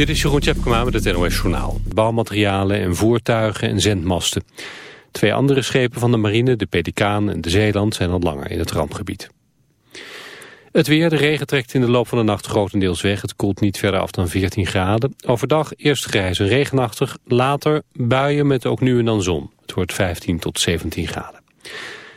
Dit is Jeroen Tjepkema met het NOS Journaal. Bouwmaterialen en voertuigen en zendmasten. Twee andere schepen van de marine, de Pelikaan en de Zeeland, zijn al langer in het rampgebied. Het weer, de regen trekt in de loop van de nacht grotendeels weg. Het koelt niet verder af dan 14 graden. Overdag eerst grijs en regenachtig, later buien met ook nu en dan zon. Het wordt 15 tot 17 graden.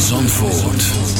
Zandvoort.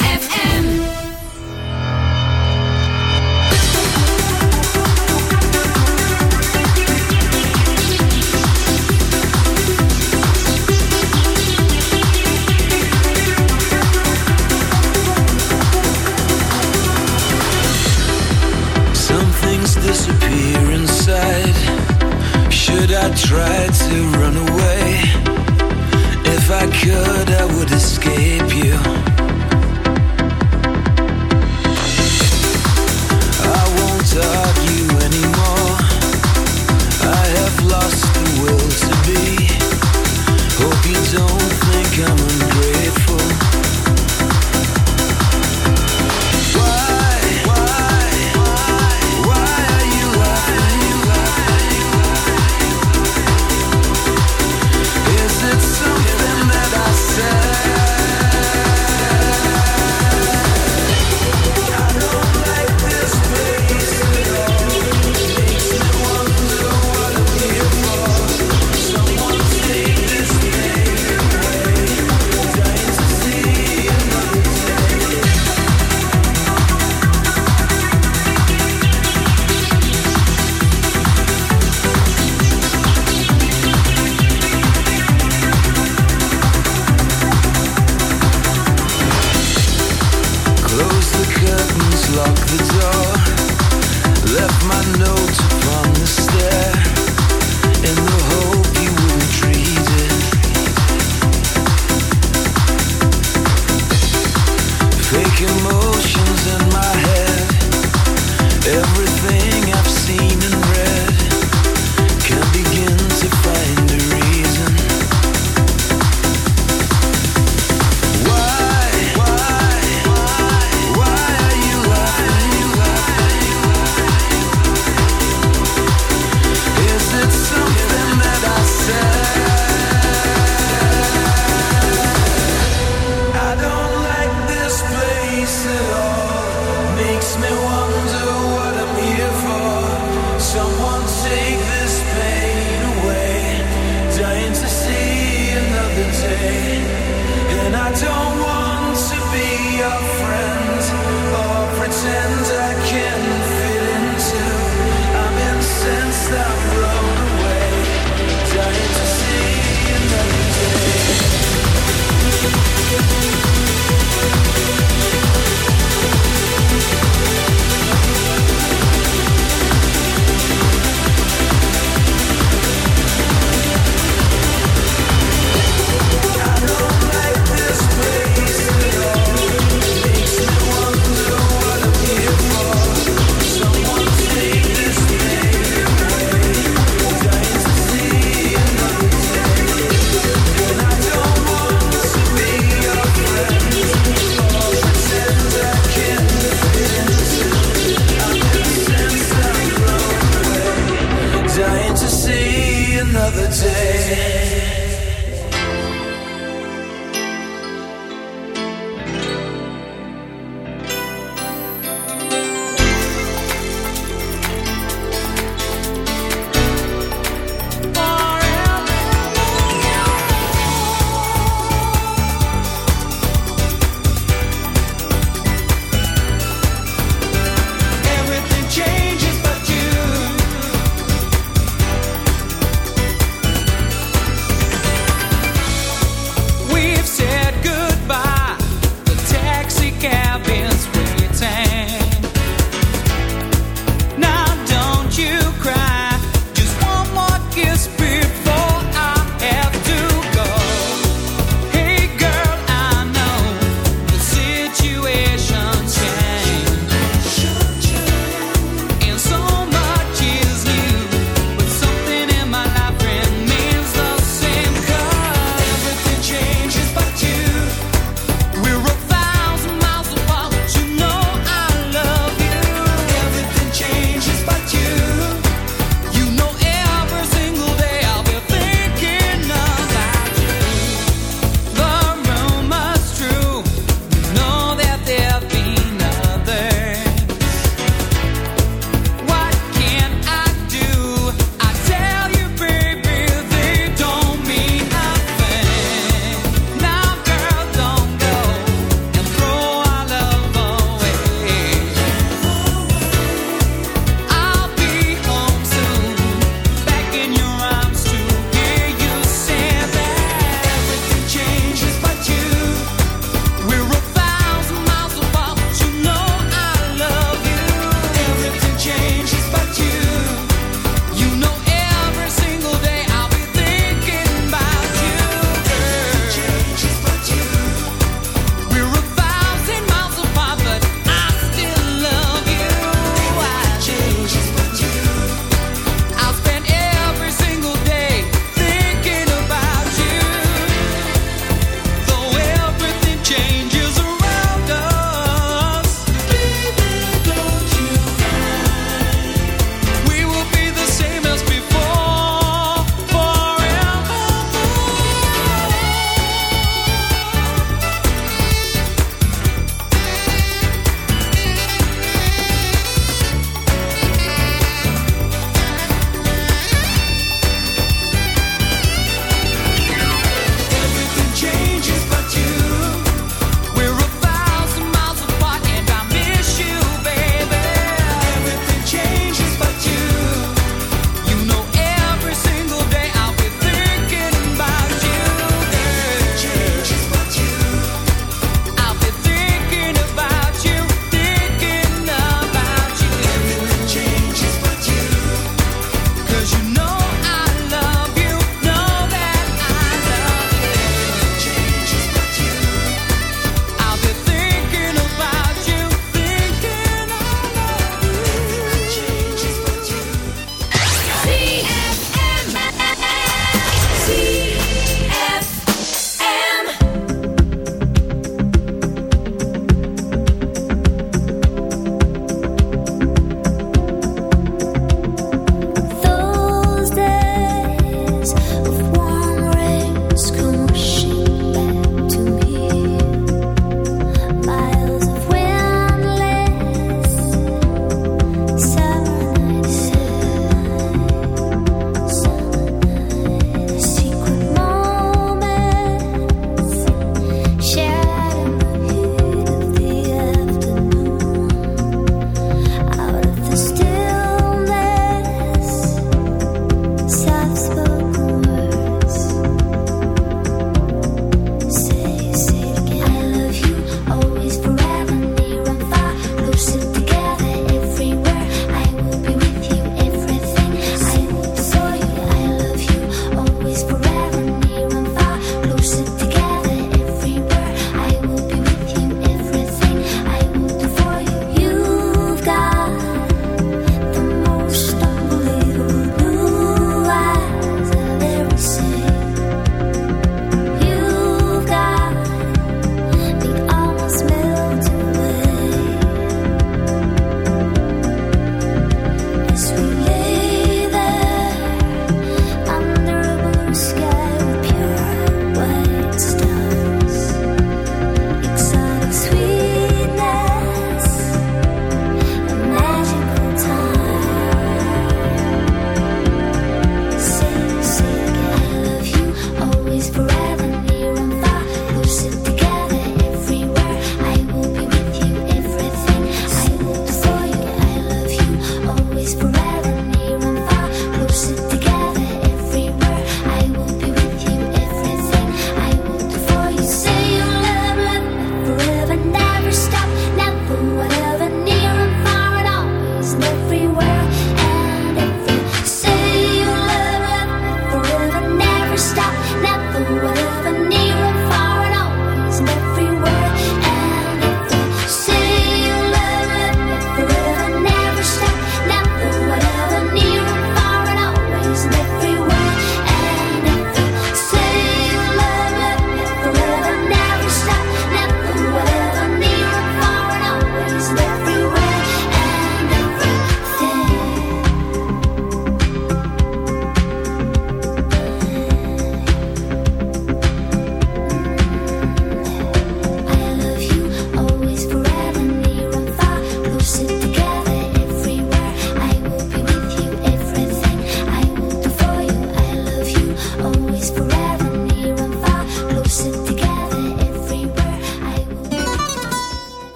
don't want to be your friend or pretend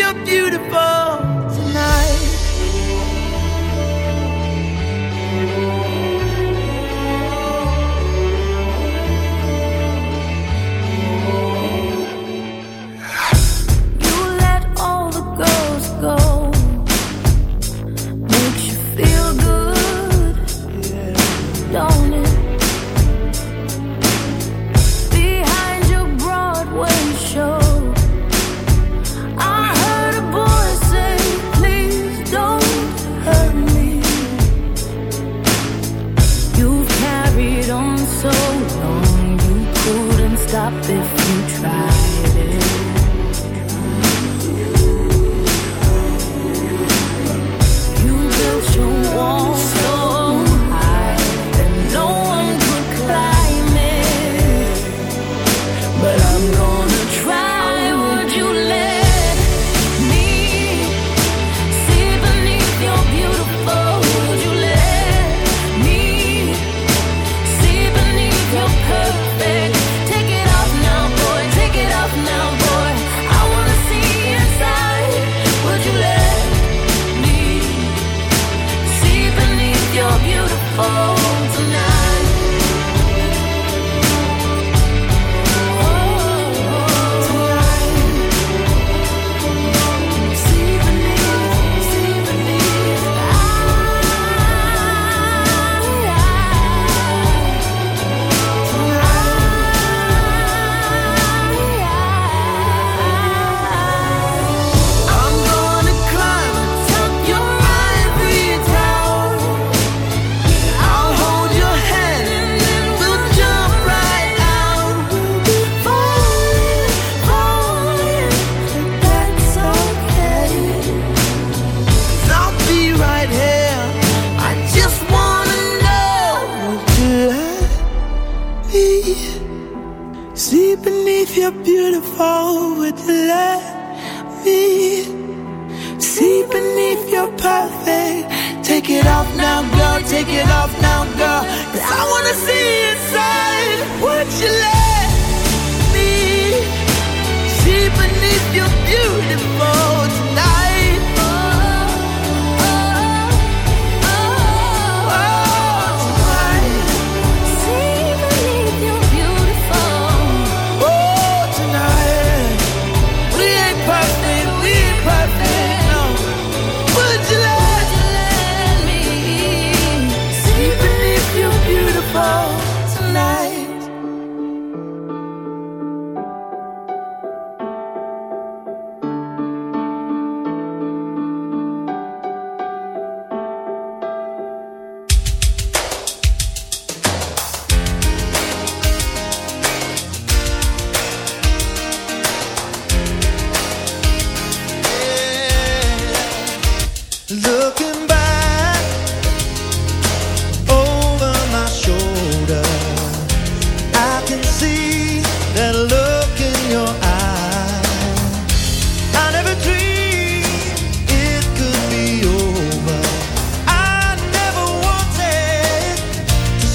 you're beautiful.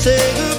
To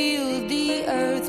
Feel the earth